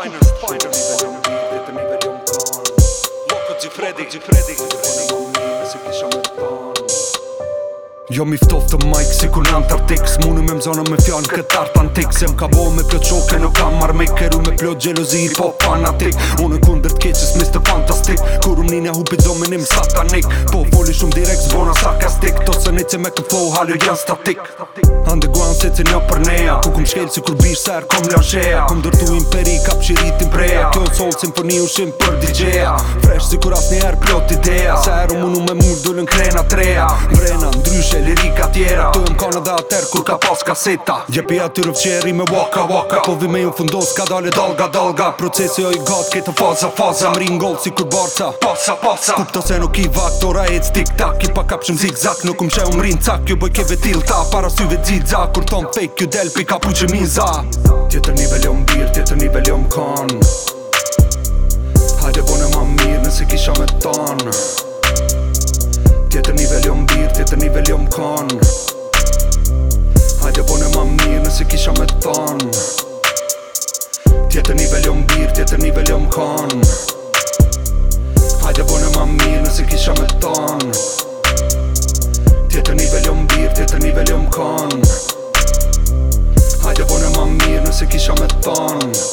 final point of view that we be the middle of the call look at you freddy you freddy you freddy you me të if Jo mi ftof të majkë si kur në tartik Smu në me mzonë me fjanë këtë tartë antik Se m'ka bo me pjo qoke në kam marmik Keru me pjo gjelozi i po fanatik Unë në kunder t'keqës mister fantastik Kur um njën e hupit zomenim satanik Po foli shumë direkt zbona sarkastik To mitë me këpo halu janë statik Underground se të një jo për neja Ku kum shkel si kur bish sër kom lashea Kum dërtu imperi ka pëshiritin preja Kjo në sol simfoni u për DJ-a Fresh si kur atë njerë plot idea Sër u munu me mur dullën krena treja Mrena, ndryshe, lirika tjera Tu e kona dhe atër kur ka pas kaseta Gjepi aty rëfqeri me waka waka Po vi me ju fundos ka dalë dalga dalga Procesi o i gatë këtë faza faza Mri ngollë si kur barca Pasa pasa Kupta se nuk i vaktora e tik tak I pa kapshëm zigzag nuk u mrin cak ju boj ke vetil ta para syve xixa kur ton fake ju del pi kapuçë miza tjetër nivel jom bir tjetër nivel jom kon hajde bonë ma mirë nëse kisha me ton tjetër nivel jom bir tjetër nivel jom kon hajde bonë ma mirë nëse kisha me ton tjetër nivel jom bir tjetër nivel jom kon autônomo